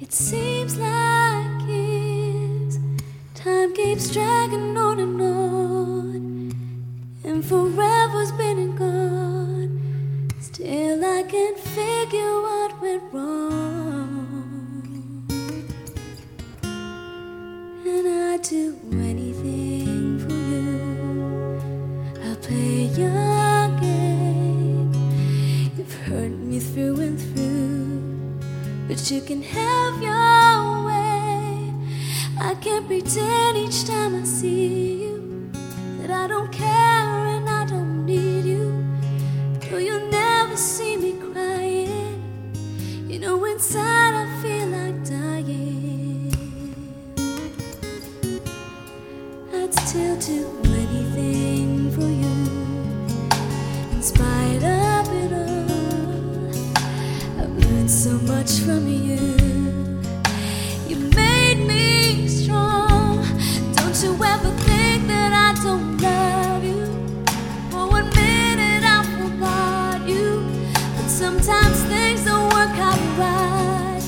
It seems like years, time keeps dragging on and on, and forever's been and gone. Still, I can't figure what went wrong, and I'd do anything for you. I'll play your but you can have your way. I can't pretend each time I see you that I don't care and I don't need you. No, you'll never see me crying. You know, inside I feel like dying. I'd still do anything for you. In spite of so much from you. You made me strong. Don't you ever think that I don't love you? For one minute I forgot you. But sometimes things don't work out right.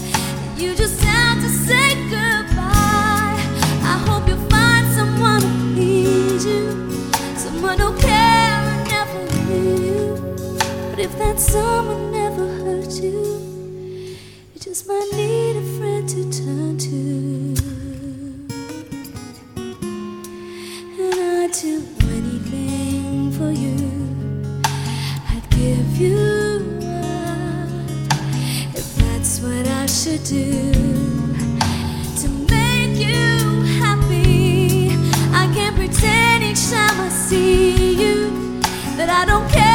You just have to say goodbye. I hope you find someone who needs you. Someone who care and never leave you. But if that someone never hurt you just might need a friend to turn to. And I'd do anything for you. I'd give you up if that's what I should do to make you happy. I can't pretend each time I see you that I don't care.